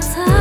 같아.